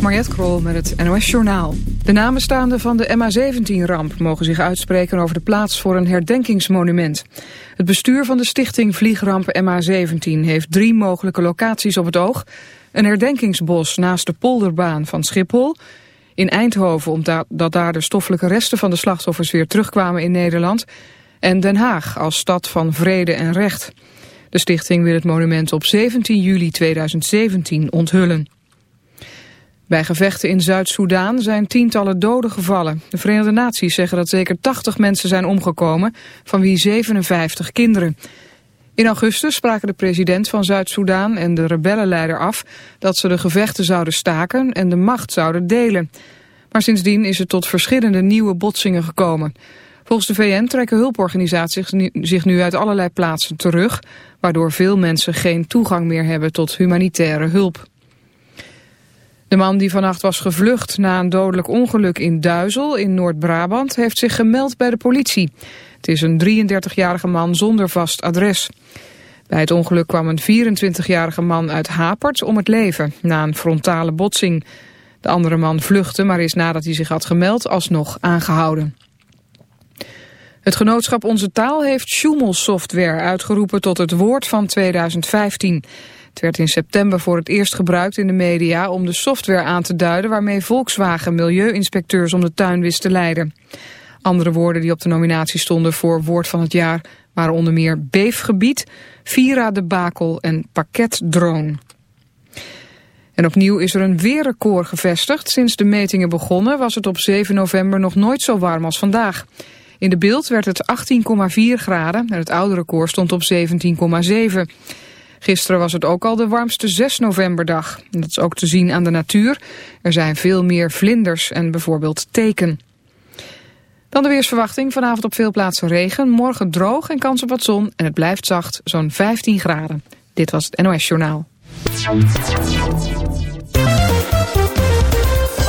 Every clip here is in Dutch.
Mariette Krol met het NOS Journaal. De namenstaanden van de MH17-ramp mogen zich uitspreken over de plaats voor een herdenkingsmonument. Het bestuur van de stichting Vliegramp MH17 heeft drie mogelijke locaties op het oog. Een herdenkingsbos naast de polderbaan van Schiphol. In Eindhoven, omdat daar de stoffelijke resten van de slachtoffers weer terugkwamen in Nederland. En Den Haag als stad van vrede en recht. De stichting wil het monument op 17 juli 2017 onthullen. Bij gevechten in Zuid-Soedan zijn tientallen doden gevallen. De Verenigde Naties zeggen dat zeker 80 mensen zijn omgekomen, van wie 57 kinderen. In augustus spraken de president van Zuid-Soedan en de rebellenleider af dat ze de gevechten zouden staken en de macht zouden delen. Maar sindsdien is het tot verschillende nieuwe botsingen gekomen. Volgens de VN trekken hulporganisaties zich nu uit allerlei plaatsen terug, waardoor veel mensen geen toegang meer hebben tot humanitaire hulp. De man die vannacht was gevlucht na een dodelijk ongeluk in Duizel in Noord-Brabant heeft zich gemeld bij de politie. Het is een 33-jarige man zonder vast adres. Bij het ongeluk kwam een 24-jarige man uit Hapert om het leven na een frontale botsing. De andere man vluchtte, maar is nadat hij zich had gemeld alsnog aangehouden. Het genootschap Onze Taal heeft Schumel-software uitgeroepen tot het woord van 2015. Het werd in september voor het eerst gebruikt in de media om de software aan te duiden waarmee Volkswagen milieuinspecteurs om de tuin wist te leiden. Andere woorden die op de nominatie stonden voor woord van het jaar waren onder meer beefgebied, Vira de Bakel en pakketdrone. En opnieuw is er een weerrecord gevestigd. Sinds de metingen begonnen was het op 7 november nog nooit zo warm als vandaag. In de beeld werd het 18,4 graden en het oude record stond op 17,7. Gisteren was het ook al de warmste 6 novemberdag. Dat is ook te zien aan de natuur. Er zijn veel meer vlinders en bijvoorbeeld teken. Dan de weersverwachting. Vanavond op veel plaatsen regen. Morgen droog en kans op wat zon. En het blijft zacht, zo'n 15 graden. Dit was het NOS Journaal.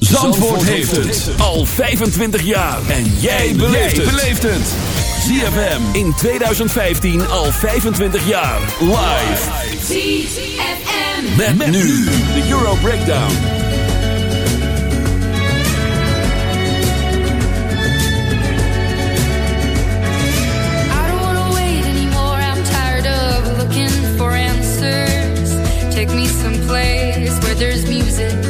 Zandvoort heeft het al 25 jaar. En jij beleeft het. ZFM in 2015 al 25 jaar. Live. ZFM. Met, met nu de Euro Breakdown. I don't wanna wait anymore. I'm tired of looking for answers. Take me someplace where there's music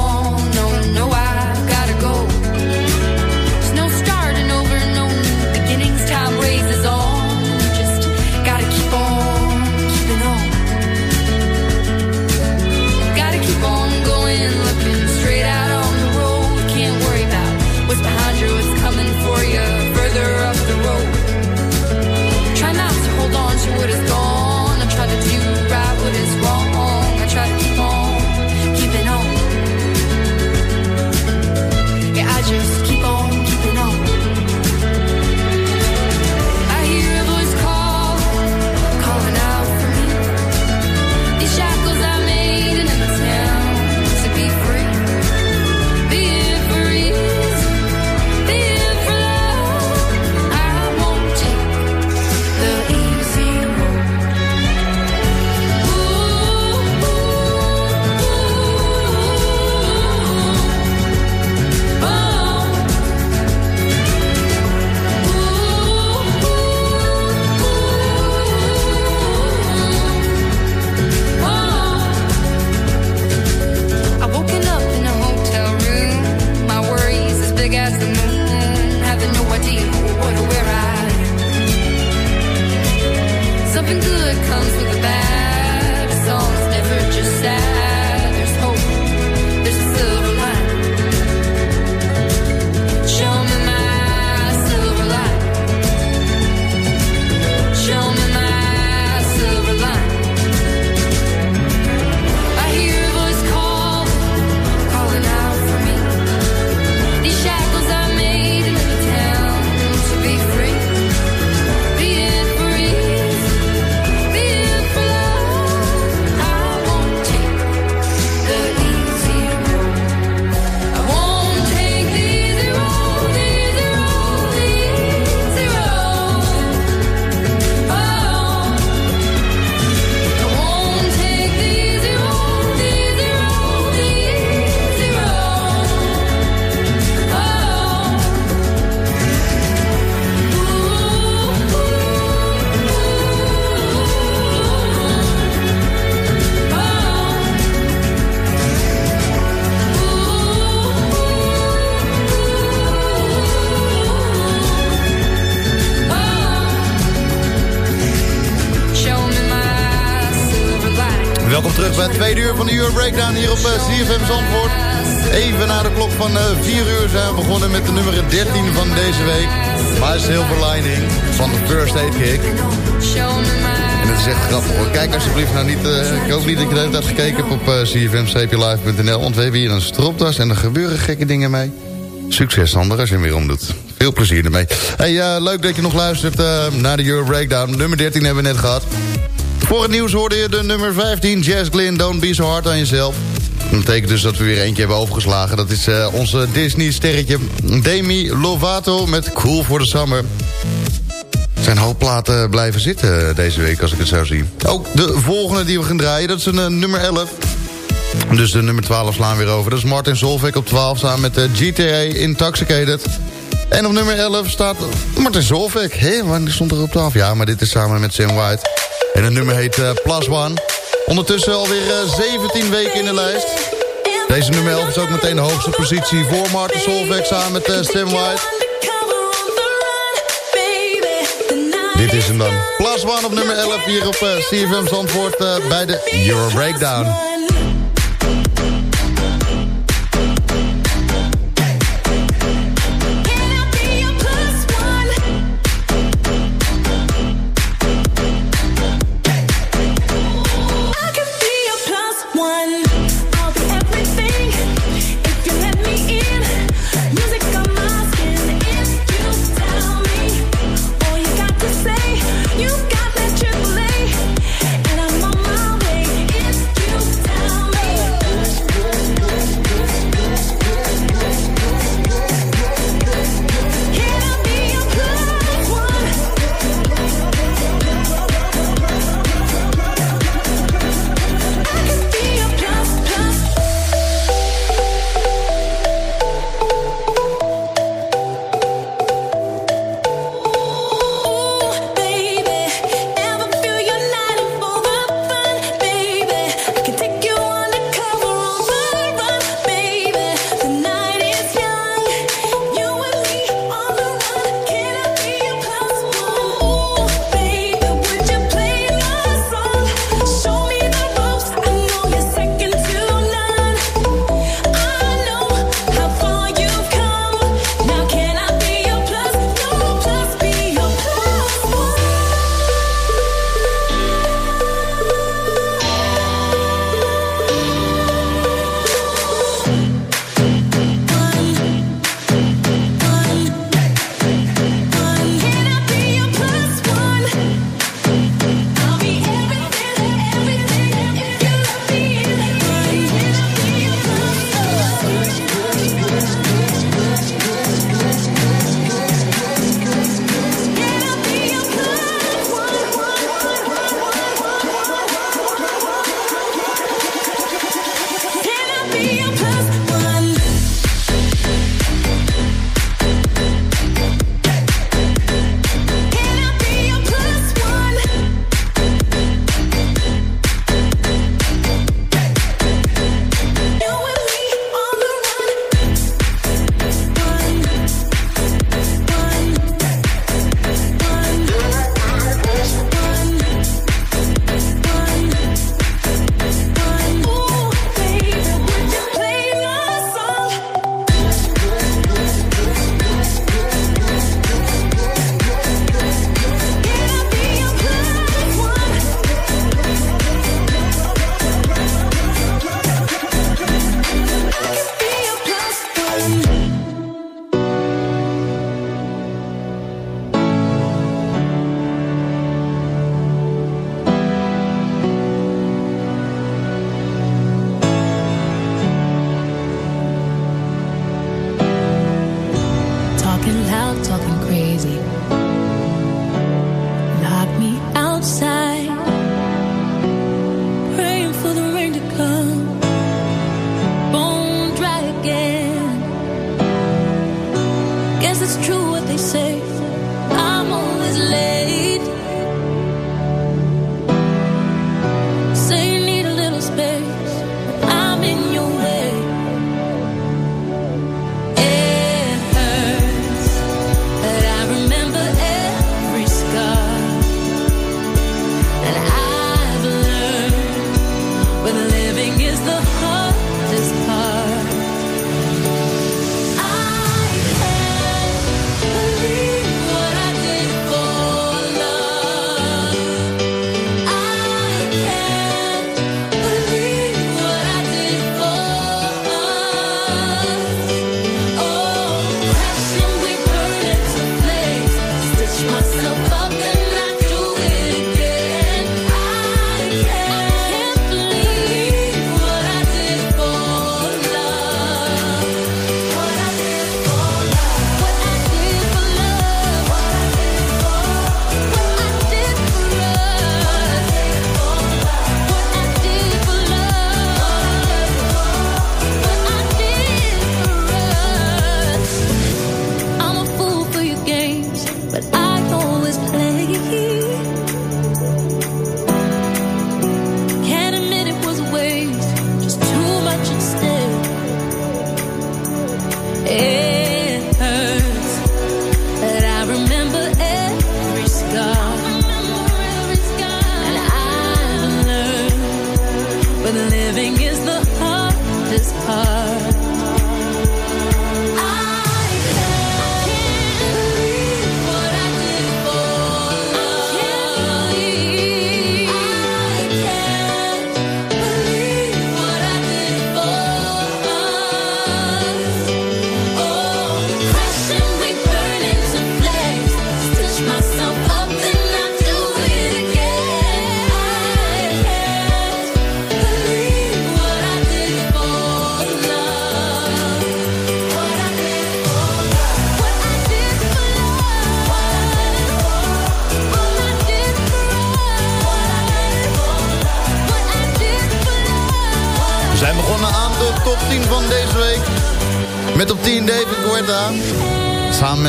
Uh, CFM Zandvoort. Even na de klok van 4 uur zijn we begonnen met de nummer 13 van deze week. My Silver Lining van de First Aid Kick. En het is echt grappig hoor. Kijk alsjeblieft nou niet, eh, ik hoop niet dat je de hele tijd gekeken hebt op uh, cfm-live.nl. Want we hebben hier een stropdas en er gebeuren gekke dingen mee. Succes Sander als je hem weer omdoet. Veel plezier ermee. Hey, eh, leuk dat je nog luistert eh, naar de Euro Breakdown. Nummer 13 hebben we net gehad. Voor het nieuws hoorde je de nummer 15, Jazz Glynn, Don't Be So Hard On Yourself. Dat betekent dus dat we weer eentje hebben overgeslagen. Dat is eh, onze Disney-sterretje Demi Lovato met Cool for the Summer. Zijn hoopplaten blijven zitten deze week, als ik het zo zie. Ook de volgende die we gaan draaien, dat is een eh, nummer 11. Dus de nummer 12 slaan we weer over. Dat is Martin Solveig op 12 samen met GTA Intoxicated. En op nummer 11 staat Martin Solveig. Hé, wanneer stond er op 12? Ja, maar dit is samen met Sam White. En het nummer heet eh, Plus One. Ondertussen alweer eh, 17 weken in de lijst. Deze nummer 11 is ook meteen de hoogste positie voor Martin Solveig samen met eh, Sam White. Dit is hem dan. One op nummer 11 hier op eh, CFM Zandvoort eh, bij de Euro Breakdown.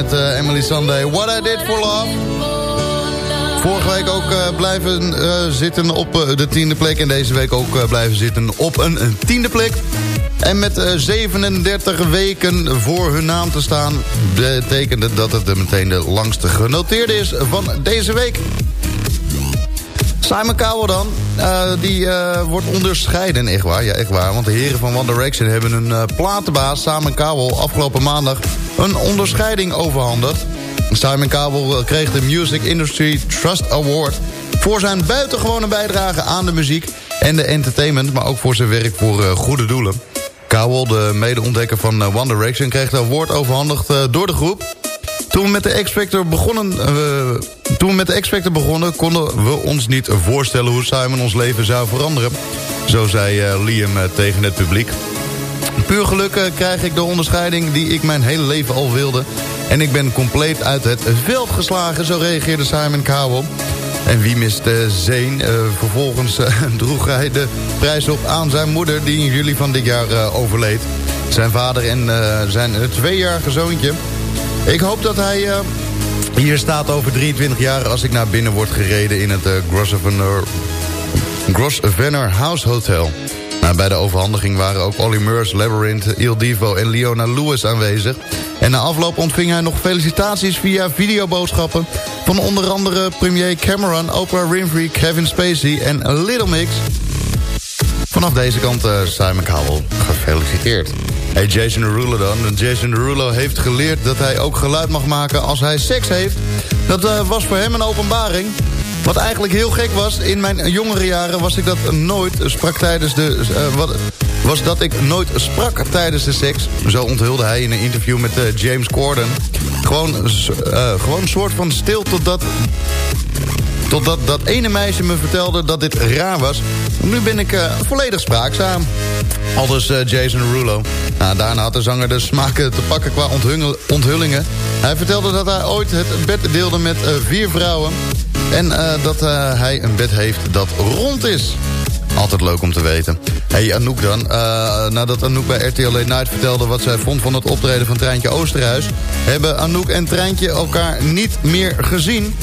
Met uh, Emily Sunday. What I Did For Love. Vorige week ook uh, blijven uh, zitten op de tiende plek. En deze week ook blijven zitten op een, een tiende plek. En met 37 weken voor hun naam te staan... betekent dat het meteen de langste genoteerde is van deze week. Simon Cowell dan, die wordt onderscheiden, echt waar. Ja, echt waar, want de heren van One Direction hebben uh, platenbaas, Simon Cowell, afgelopen maandag een onderscheiding overhandigd. Simon Cowell kreeg de Music Industry Trust Award voor zijn buitengewone bijdrage aan de muziek en de entertainment, maar ook voor zijn werk voor goede doelen. Cowell, de medeontdekker van One Direction, kreeg de award overhandigd door de groep. Toen we met de X-Factor begonnen, toen we met de X-Factor begonnen... konden we ons niet voorstellen hoe Simon ons leven zou veranderen. Zo zei Liam tegen het publiek. Puur geluk krijg ik de onderscheiding die ik mijn hele leven al wilde. En ik ben compleet uit het veld geslagen, zo reageerde Simon Cowell. En wie mist uh, Zeen? vervolgens droeg hij de prijs op aan zijn moeder... die in juli van dit jaar overleed. Zijn vader en zijn tweejarige zoontje ik hoop dat hij uh, hier staat over 23 jaar... als ik naar binnen word gereden in het uh, Grosvenor House Hotel. Nou, bij de overhandiging waren ook Olly Murs, Labyrinth, Il Divo en Leona Lewis aanwezig. En na afloop ontving hij nog felicitaties via videoboodschappen... van onder andere premier Cameron, Oprah Winfrey, Kevin Spacey en Little Mix... Vanaf deze kant Simon Cowell, gefeliciteerd. Hey, Jason Derulo dan. Jason Derulo heeft geleerd dat hij ook geluid mag maken als hij seks heeft. Dat uh, was voor hem een openbaring. Wat eigenlijk heel gek was, in mijn jongere jaren was ik dat nooit sprak tijdens de... Uh, wat, was dat ik nooit sprak tijdens de seks. Zo onthulde hij in een interview met uh, James Corden. Gewoon, gewoon een soort van stil totdat Totdat dat ene meisje me vertelde dat dit raar was. Nu ben ik uh, volledig spraakzaam. Aldus uh, Jason Rulo. Nou, daarna had de zanger de smaken te pakken qua onthullingen. Hij vertelde dat hij ooit het bed deelde met uh, vier vrouwen. En dat hij een bed heeft dat rond is. Altijd leuk om te weten. Hey Anouk dan. nadat Anouk bij RTL Night vertelde wat zij vond van het optreden van Treintje Oosterhuis... hebben Anouk en Treintje elkaar niet meer gezien.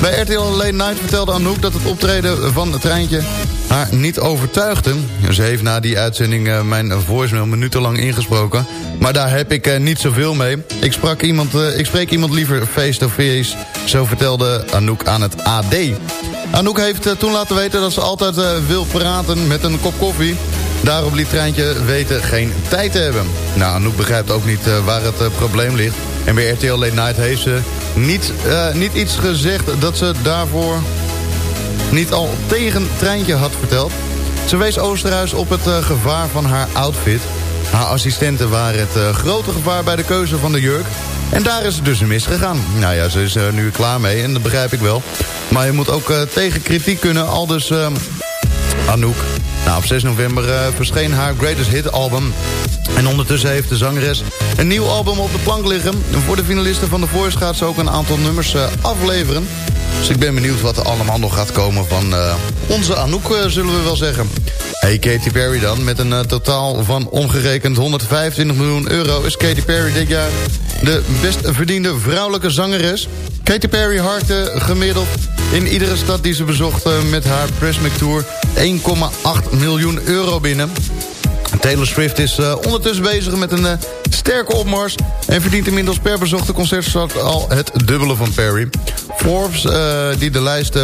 Bij RTL Late Night vertelde Anouk dat het optreden van het treintje haar niet overtuigde. Ze heeft na die uitzending uh, mijn voicemail minutenlang ingesproken. Maar daar heb ik uh, niet zoveel mee. Ik, sprak iemand, uh, ik spreek iemand liever face-to-face. -face, zo vertelde Anouk aan het AD. Anouk heeft toen laten weten dat ze altijd wil praten met een kop koffie. Daarop liet Treintje weten geen tijd te hebben. Nou, Anouk begrijpt ook niet waar het probleem ligt. En bij RTL Late Night heeft ze niet, uh, niet iets gezegd dat ze daarvoor niet al tegen Treintje had verteld. Ze wees Oosterhuis op het uh, gevaar van haar outfit. Haar assistenten waren het uh, grote gevaar bij de keuze van de jurk. En daar is het dus misgegaan. Nou ja, ze is er nu klaar mee en dat begrijp ik wel. Maar je moet ook tegen kritiek kunnen, al dus Anouk. Nou, op 6 november verscheen haar Greatest Hit album en ondertussen heeft de zangeres een nieuw album op de plank liggen. Voor de finalisten van de Voice gaat ze ook een aantal nummers uh, afleveren. Dus ik ben benieuwd wat er allemaal nog gaat komen van uh, onze Anouk, zullen we wel zeggen. Hey, Katy Perry dan. Met een totaal van omgerekend 125 miljoen euro... is Katy Perry dit jaar de best verdiende vrouwelijke zangeres. Katy Perry harkte gemiddeld in iedere stad die ze bezocht... met haar Prismic Tour 1,8 miljoen euro binnen. Taylor Swift is uh, ondertussen bezig met een uh, sterke opmars... en verdient inmiddels per bezochte concertstad al het dubbele van Perry. Forbes, uh, die de lijst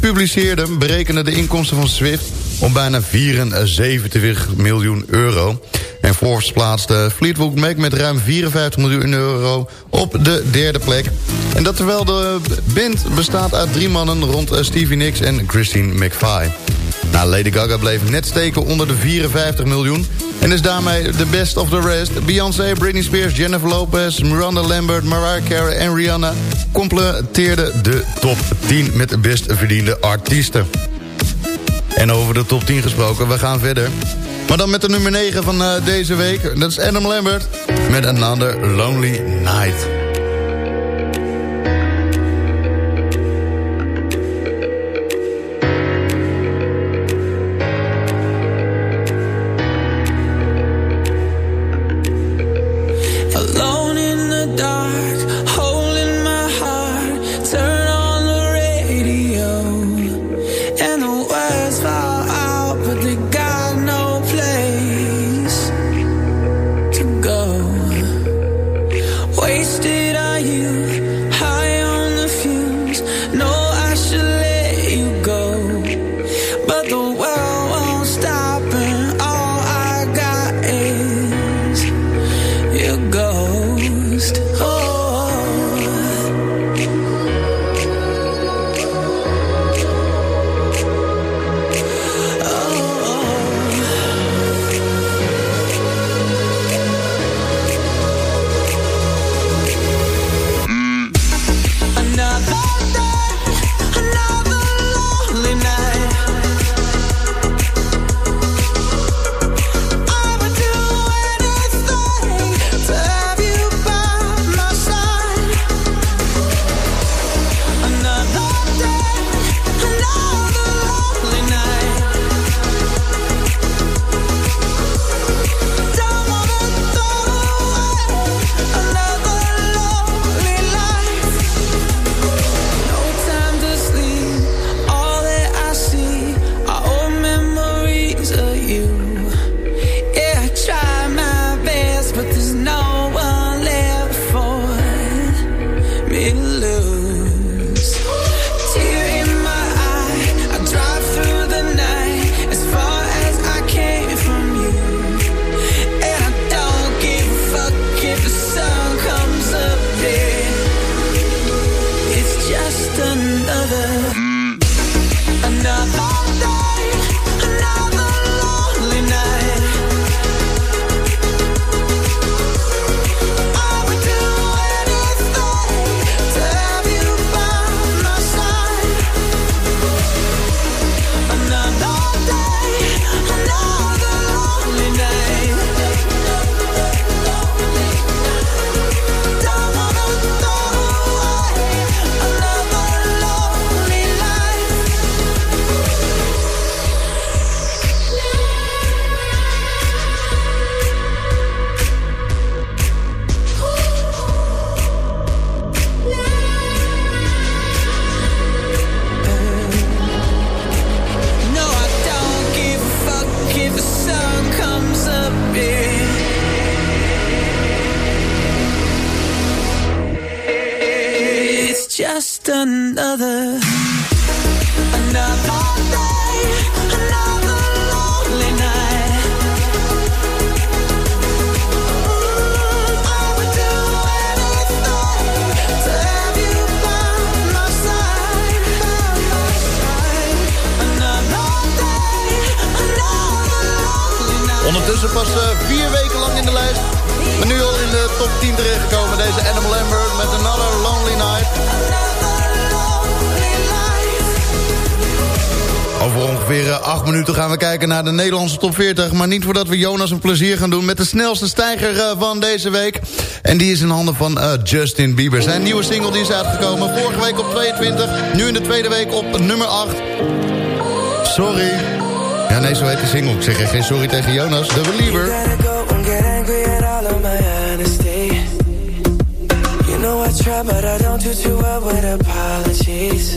publiceerde... berekende de inkomsten van Swift op bijna 74 miljoen euro. En Forbes plaatste Fleetwood Mac met ruim 54 miljoen euro op de derde plek. En dat terwijl de band bestaat uit drie mannen rond Stevie Nicks en Christine McVie. Nou, Lady Gaga bleef net steken onder de 54 miljoen... en is daarmee de best of the rest. Beyoncé, Britney Spears, Jennifer Lopez, Miranda Lambert, Mariah Carey en Rihanna... completeerden de top 10 met de best verdiende artiesten. En over de top 10 gesproken, we gaan verder. Maar dan met de nummer 9 van uh, deze week. Dat is Adam Lambert met Another Lonely Night. Naar de Nederlandse top 40. Maar niet voordat we Jonas een plezier gaan doen met de snelste stijger eh, van deze week. En die is in handen van eh, Justin Bieber. Zijn nieuwe single die is uitgekomen. Vorige week op 22. Nu in de tweede week op nummer 8. Sorry. Ja, nee, zo heet de single. Ik zeg geen sorry tegen Jonas. The Believer. You know I try, but I don't do too well with apologies.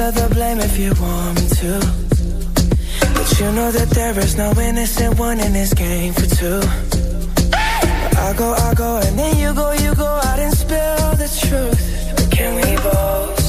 of the blame if you want me to. But you know that there is no innocent one in this game for two. I go, I go, and then you go, you go out and spill the truth. But can we both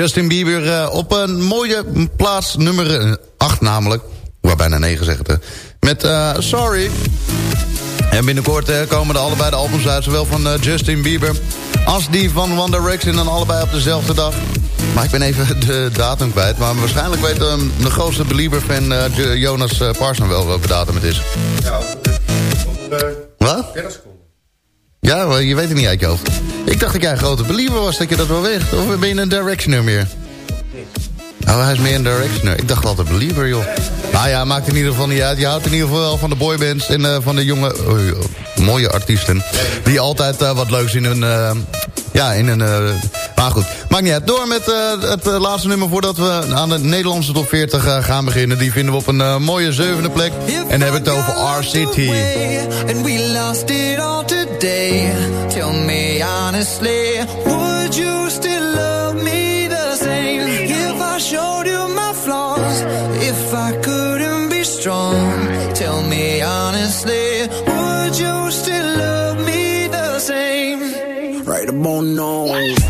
Justin Bieber eh, op een mooie plaats nummer 8 namelijk. Waar bijna 9 zegt het. Met eh, Sorry. En binnenkort eh, komen er allebei de albums uit. Zowel van eh, Justin Bieber als die van One Direction. En allebei op dezelfde dag. Maar ik ben even de datum kwijt. Maar waarschijnlijk weet eh, de grootste Belieber-fan eh, Jo- Jonas eh, Parson wel welke datum het is. Wat? 30 seconden. Ja, maar je weet het niet uit je hoofd. Ik dacht dat jij een grote believer was, dat je dat wel weet. Of ben je een directioner meer? Oh, hij is meer een directioner. Ik dacht altijd believer, joh. Nou ja, maakt in ieder geval niet uit. Je houdt in ieder geval wel van de boybands en eh, van de jonge, mooie artiesten. Die altijd eh, wat leuks in hun... eh, ja, in een... eh, maar goed, maakt niet uit. Door met eh, het eh, laatste nummer voordat we aan de Nederlandse top 40 eh, gaan beginnen. Die vinden we op een mooie zevende plek. En hebben het over R-City. And we lost it all today. Tell me honestly, would you still love me the same? If I showed you my flaws, if I couldn't be strong, tell me honestly, would you still love me the same? Right about now.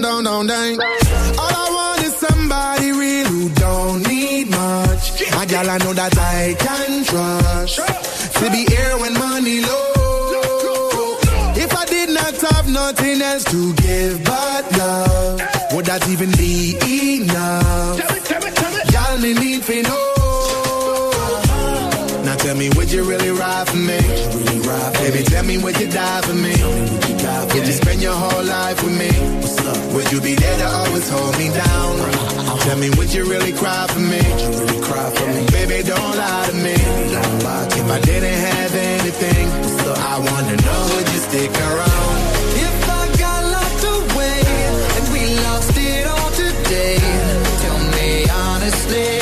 Down, down, down, down. All I want is somebody real who don't need much. A gal I know that I can trust. To be here when money low. If I did not have nothing else to give but love, would that even be enough? Y'all me need for know. Tell me, would you really ride for me? Baby, tell me, would you die for me? Would you spend your whole life with me? Would you be there to always hold me down? Uh-uh. Tell me, would you really cry for me? Baby, don't lie to me. If I didn't have anything, so I wanna know, would you stick around? If I got locked away and we lost it all today, tell me honestly,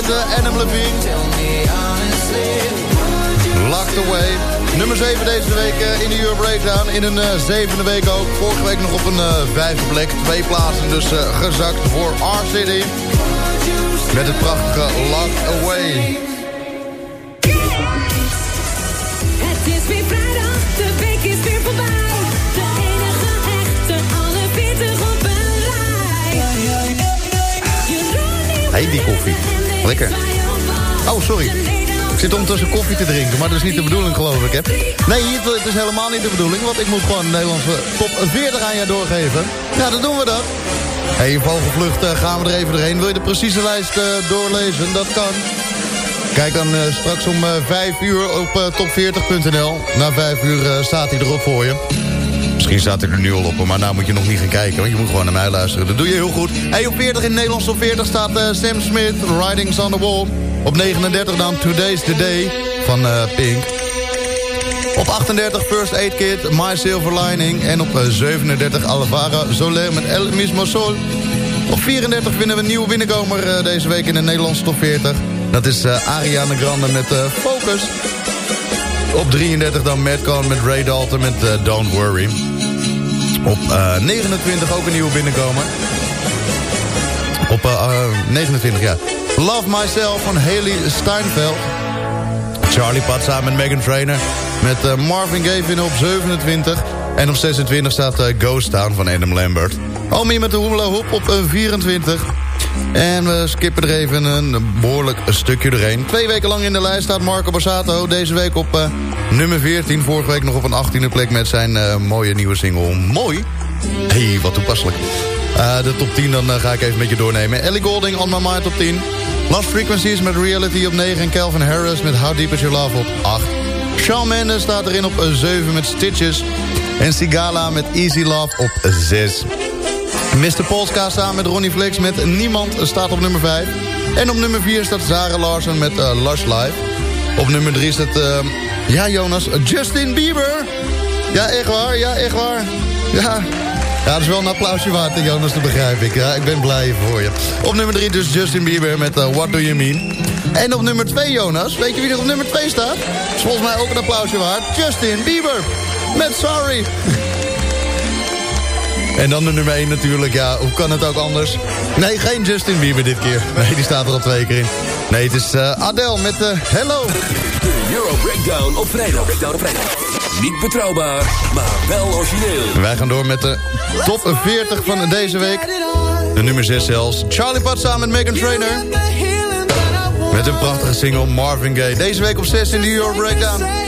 met de Adam Levine. Locked Away. Nummer 7 deze week eh, in de Euro Breakdown. In een eh, zevende week ook. Vorige week nog op een eh, vijfde plek. Twee plaatsen dus eh, gezakt voor R-City. Met het prachtige Locked Away. Het is weer vrijdag, de week is weer voorbij. De enige echte, alle 40 op een rij. Jeroen Nieuw Hey, die koffie. Lekker. Oh, sorry. Ik zit ondertussen koffie te drinken, maar dat is niet de bedoeling geloof ik, hè? Nee, het, is helemaal niet de bedoeling, want ik moet gewoon de Nederlandse top 40 aan je doorgeven. Ja, dan doen we dat. Hey, in vogelvlucht eh, gaan we er even doorheen. Wil je de precieze lijst eh, doorlezen? Dat kan. Kijk dan eh, straks om eh 5 uur op eh, top40.nl. Na 5 uur staat hij erop voor je. Misschien staat hij er nu al op, maar nou moet je nog niet gaan kijken. Want je moet gewoon naar mij luisteren. Dat doe je heel goed. Hey, op 40 in Nederlands top 40 staat eh, Sam Smith, Ridings on the Wall. Op 39 dan Today's the Day van eh, Pink. Op 38 First Aid Kit, My Silver Lining. En op eh, 37 Alvaro Soler met El Mismo Sol. Op 34 vinden we een nieuwe binnenkomer eh, deze week in de Nederlandse top 40. Dat is eh, Ariana Grande met eh, Focus. Op 33 dan Madcon met Ray Dalton met eh, Don't Worry. Op eh, 29 ook een nieuwe binnenkomer. Op eh, eh, 29, ja. Love Myself van Haley Steinfeld. Charlie Pat samen met Megan Trainer. Met eh, Marvin Gaye op 27. En op 26 staat eh, Ghost Town van Adam Lambert. Almere met de Hoemela Hop op eh, 24. En we skippen er even een behoorlijk stukje doorheen. Twee weken lang in de lijst staat Marco Borsato. Deze week op eh, nummer 14. Vorige week nog op een 18e plek met zijn eh, mooie nieuwe single. Mooi. hey, wat toepasselijk. Eh, de top 10 dan ga ik even met je doornemen. Ellie Golding, On My Mind op 10. Last Frequencies met Reality op 9. En Calvin Harris met How Deep Is Your Love op 8. Shawn Mendes staat erin op eh, 7 met Stitches. En Sigala met Easy Love op 6. Mr. Polska samen met Ronnie Flex met Niemand staat op nummer 5. En op nummer 4 staat Zara Larsen met uh, Lush Life. Op nummer 3 staat, uh, ja Jonas, Justin Bieber. Ja, echt waar, ja, echt waar. Ja, ja, dat is wel een applausje waard, Jonas, dat begrijp ik. Ja, ik ben blij voor je. Op nummer 3 dus Justin Bieber met uh, What Do You Mean. En op nummer 2, Jonas, weet je wie er op nummer 2 staat? Is volgens mij ook een applausje waard. Justin Bieber met Sorry. En dan de nummer 1 natuurlijk, ja, hoe kan het ook anders? Nee, geen Justin Bieber dit keer. Nee, die staat er al twee keer in. Nee, het is uh, Adele met uh, Hello. De Euro Breakdown op vrijdag. Breakdown op vrijdag. Niet betrouwbaar, maar wel origineel. Wij gaan door met de top 40 van deze week. De nummer 6 zelfs. Charlie Pat samen met Megan Trainer. Met een prachtige single Marvin Gaye. Deze week op 6 in de Euro Breakdown.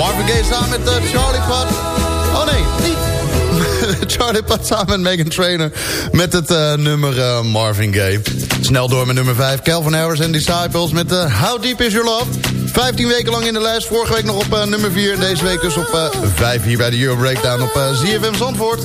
Samen met eh, Charlie Pat. Oh nee, niet. Charlie Pat samen met Megan Trainer met het eh, nummer eh, Marvin Gaye. Snel door met nummer 5. Calvin Harris en Disciples met How Deep Is Your Love. 15 weken lang in de lijst. Vorige week nog op nummer 4. En deze week dus op eh 5 hier bij de Euro Breakdown op ZFM Zandvoort.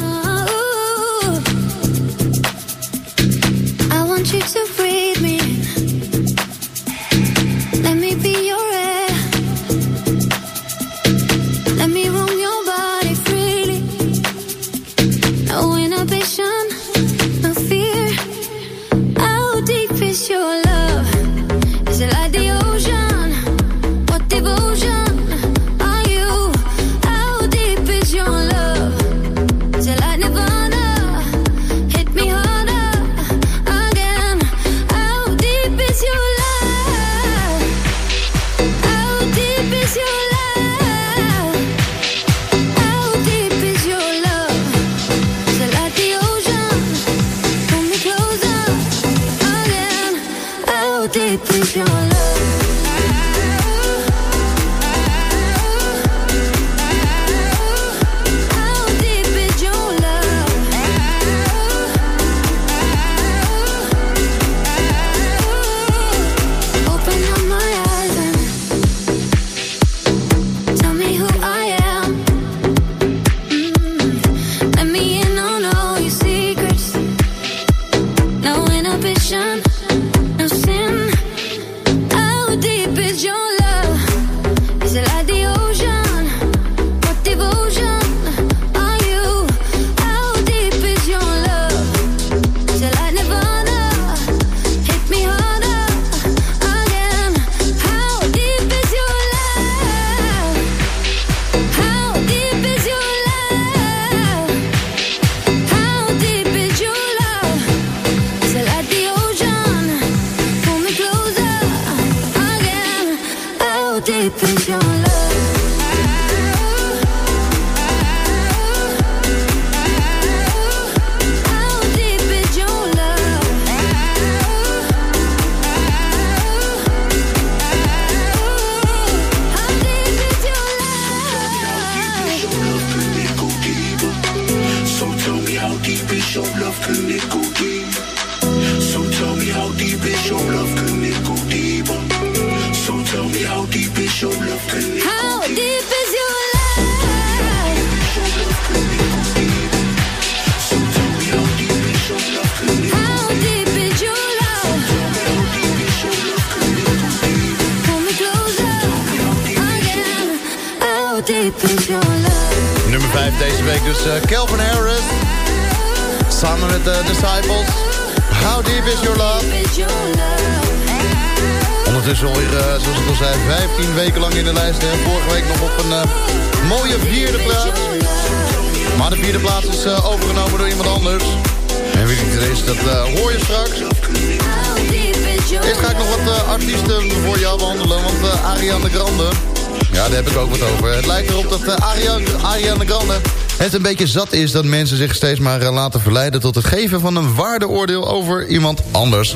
Een beetje zat is... dat mensen zich steeds maar eh, laten verleiden... tot het geven van een waardeoordeel over iemand anders.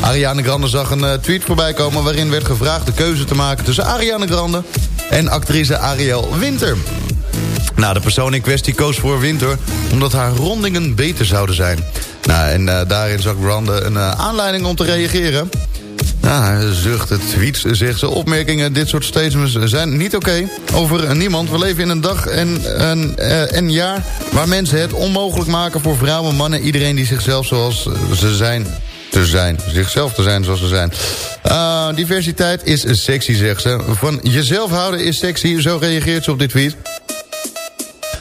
Ariana Grande zag een eh, tweet voorbij komen... waarin werd gevraagd de keuze te maken tussen Ariana Grande... en actrice Ariel Winter. Nou, de persoon in kwestie koos voor Winter... omdat haar rondingen beter zouden zijn. Nou, en eh, daarin zag Grande een aanleiding om te reageren. Nou, zucht het tweets, zegt ze. Opmerkingen, dit soort statements zijn niet oké. Over niemand. We leven in een dag en een eh, en jaar... waar mensen het onmogelijk maken voor vrouwen, mannen... iedereen die zichzelf zoals ze zijn te zijn. Zichzelf te zijn zoals ze zijn. Uh, diversiteit is sexy, zegt ze. Van jezelf houden is sexy. Zo reageert ze op dit tweet.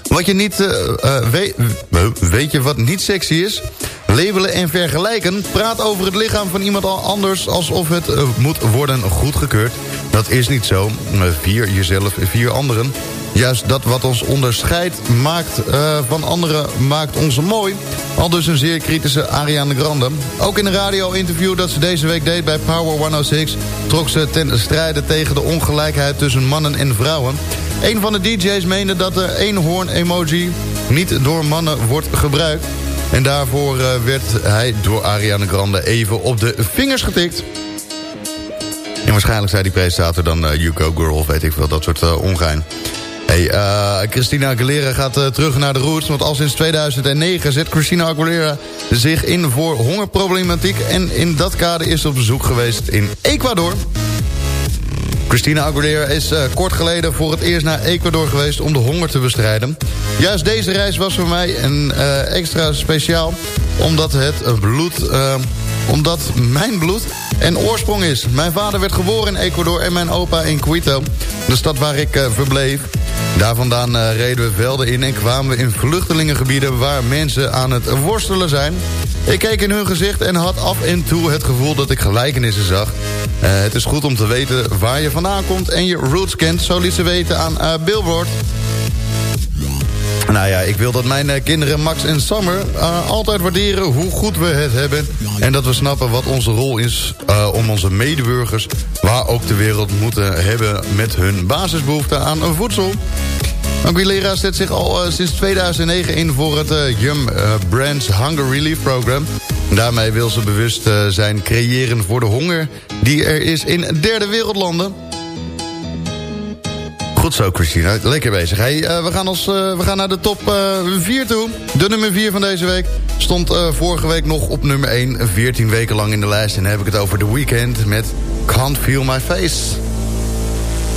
Wat je niet... Uh, weet, weet je wat niet sexy is? Labelen en vergelijken. Praat over het lichaam van iemand anders... alsof het uh, moet worden goedgekeurd. Dat is niet zo. Vier jezelf, vier anderen. Juist dat wat ons onderscheidt maakt, uh, van anderen maakt ons mooi. Al dus een zeer kritische Ariana Grande. Ook in een radio-interview dat ze deze week deed bij Power 106... trok ze ten strijde tegen de ongelijkheid tussen mannen en vrouwen. Een van de DJ's meende dat de eenhoorn-emoji niet door mannen wordt gebruikt. En daarvoor uh, werd hij door Ariana Grande even op de vingers getikt. En waarschijnlijk zei die presentator dan uh, You Go Girl of weet ik veel, dat soort uh, ongein. Hey, eh, Christina Aguilera gaat eh, terug naar de roots... want al sinds 2009 zet Christina Aguilera zich in voor hongerproblematiek... en in dat kader is ze op bezoek geweest in Ecuador. Christina Aguilera is eh, kort geleden voor het eerst naar Ecuador geweest... om de honger te bestrijden. Juist deze reis was voor mij een eh, extra speciaal... omdat het bloed... eh, omdat mijn bloed en oorsprong is. Mijn vader werd geboren in Ecuador en mijn opa in Quito. De stad waar ik verbleef. Daar vandaan reden we velden in en kwamen we in vluchtelingengebieden... waar mensen aan het worstelen zijn. Ik keek in hun gezicht en had af en toe het gevoel dat ik gelijkenissen zag. Eh, het is goed om te weten waar je vandaan komt en je roots kent. Zo liet ze weten aan eh, Billboard. Nou ja, ik wil dat mijn eh, kinderen Max en Summer altijd waarderen hoe goed we het hebben. En dat we snappen wat onze rol is om onze medeburgers, waar ook de wereld, moeten hebben met hun basisbehoefte aan voedsel. Aguilera zet zich al eh, sinds 2009 in voor het eh, Yum eh, Brands Hunger Relief Program. Daarmee wil ze bewust zijn creëren voor de honger die er is in derde wereldlanden. Goed zo, Christina. Lekker bezig. Hey, we, gaan eh, we gaan naar de top 4 toe. De nummer 4 van deze week stond vorige week nog op nummer 1. 14 weken lang in de lijst. En dan heb ik het over The Weeknd met Can't Feel My Face.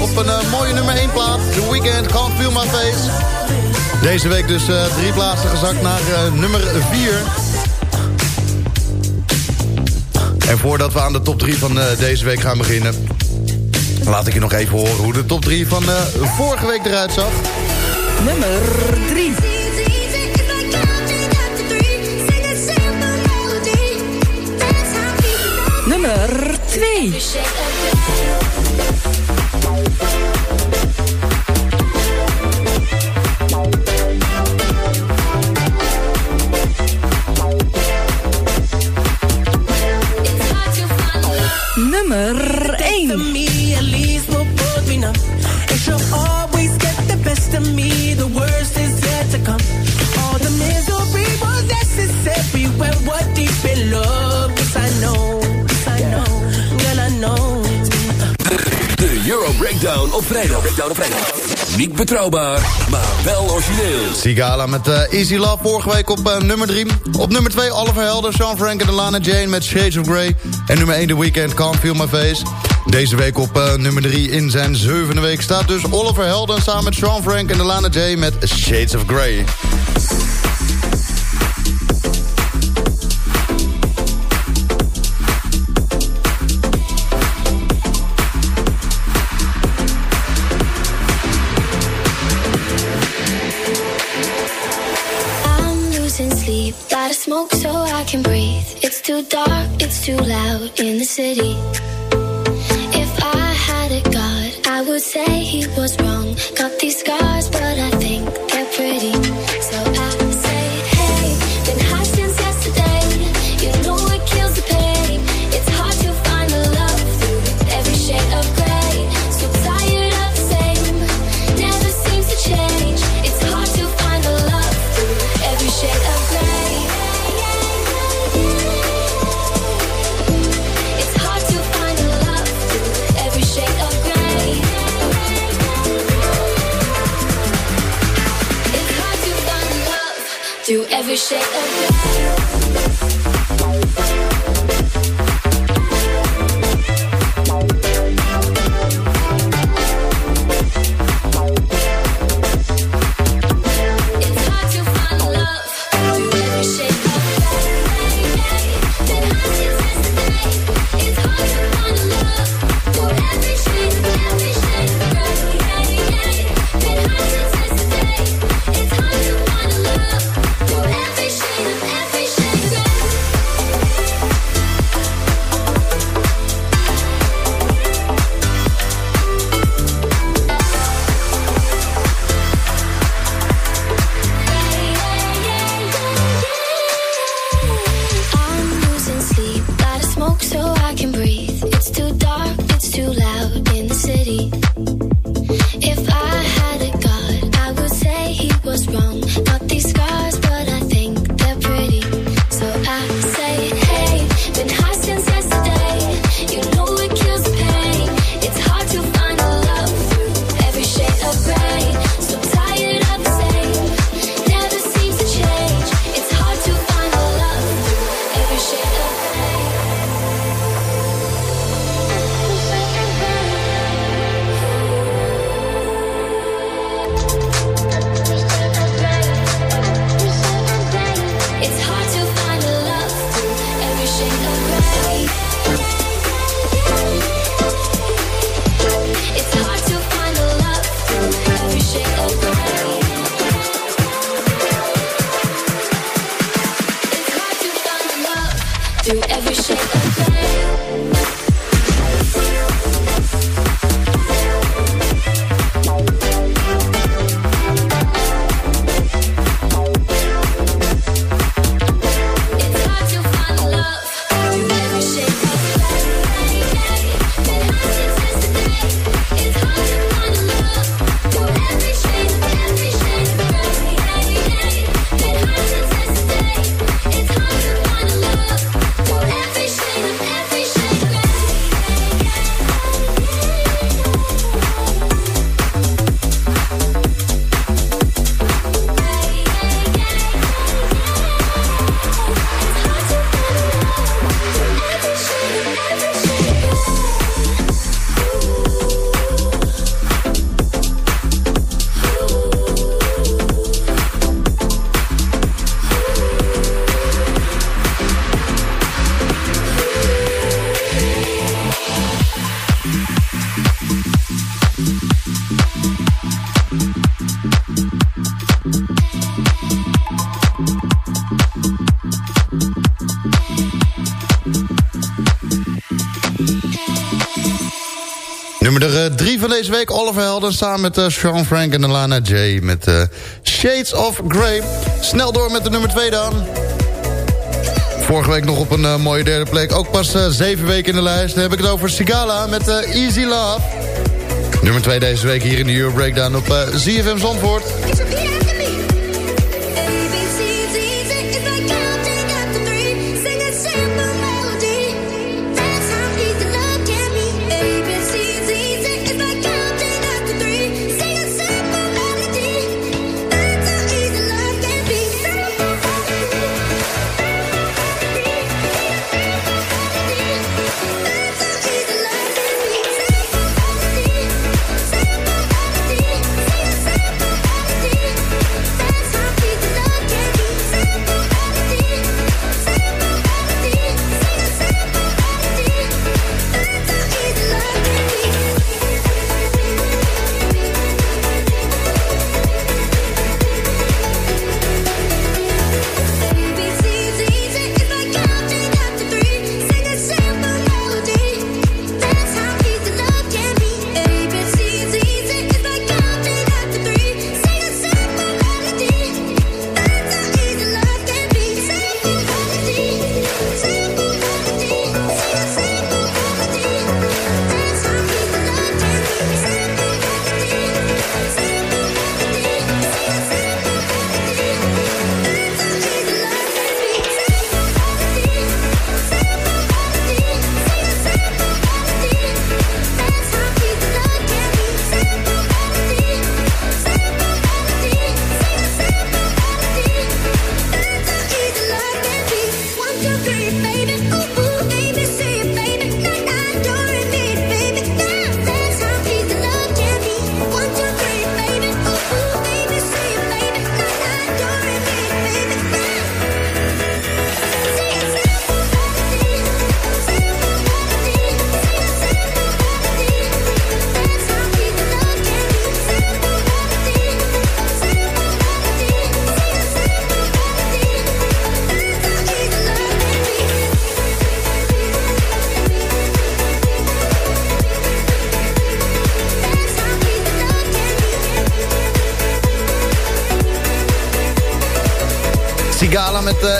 Op een eh, mooie nummer 1 plaat. The Weeknd, Can't Feel My Face. Deze week dus eh, drie plaatsen gezakt naar eh, nummer 4. En voordat we aan de top 3 van deze week gaan beginnen... laat ik je nog even horen hoe de top 3 van vorige week eruit zag. Nummer 3. Nummer 2. Breakdown op vrijdag. Breakdown op vrijdag. Niet betrouwbaar, maar wel origineel. Sigala met eh, Easy Love vorige week op eh, nummer 3. Op nummer 2 Oliver Helder, Sean Frank en Lana Jane met Shades of Grey. En nummer 1 The Weeknd, Can't Feel My Face. Deze week op eh, nummer 3 in zijn zevende week staat dus Oliver Helden... samen met Sean Frank en Lana Jane met Shades of Grey. Can breathe. It's too dark, it's too loud in the city. If I had a god, I would say shake. a Nummer 3 van deze week, Oliver Helden... samen met eh, Sean Frank en Lana J. met eh, Shades of Grey. Snel door met de nummer 2 dan. Vorige week nog op een eh, mooie derde plek. Ook pas eh, zeven weken in de lijst. Dan heb ik het over Sigala met eh, Easy Love. Nummer 2 deze week hier in de Euro Breakdown op eh, ZFM Zandvoort.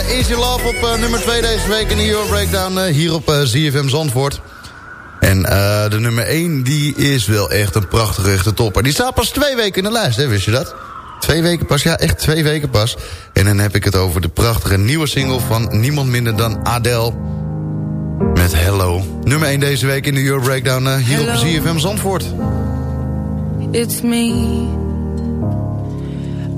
Uh, Easy Love op uh, nummer 2 deze week in de Euro Breakdown uh, hier op ZFM Zandvoort. En de nummer 1 die is wel echt een prachtige echte topper. Die staat pas twee weken in de lijst, hè, wist je dat? Twee weken pas, ja echt twee weken pas. En dan heb ik het over de prachtige nieuwe single van niemand minder dan Adele. Met Hello. Nummer 1 deze week in de Euro Breakdown hier Hello. op ZFM Zandvoort. It's me.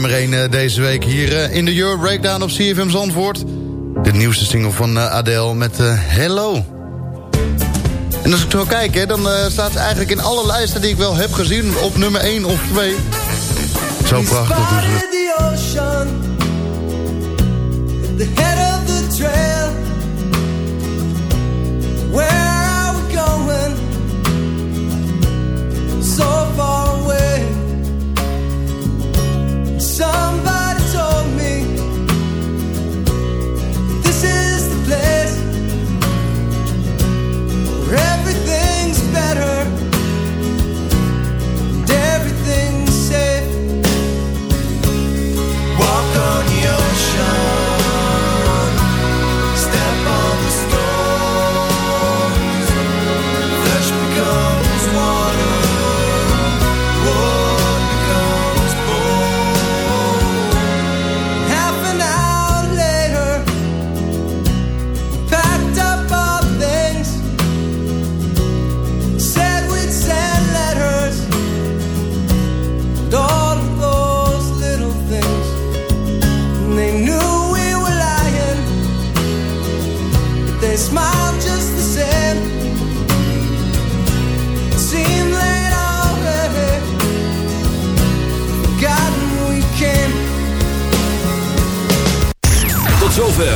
nummer 1 eh, deze week hier eh, in de Euro Breakdown op CFM Zandvoort. De nieuwste single van eh, Adele met Hello. En als ik zo kijk, hè, dan staat ze eigenlijk in alle lijsten die ik wel heb gezien op nummer 1 of 2. Zo prachtig the trail. Where are we going? So far Somebody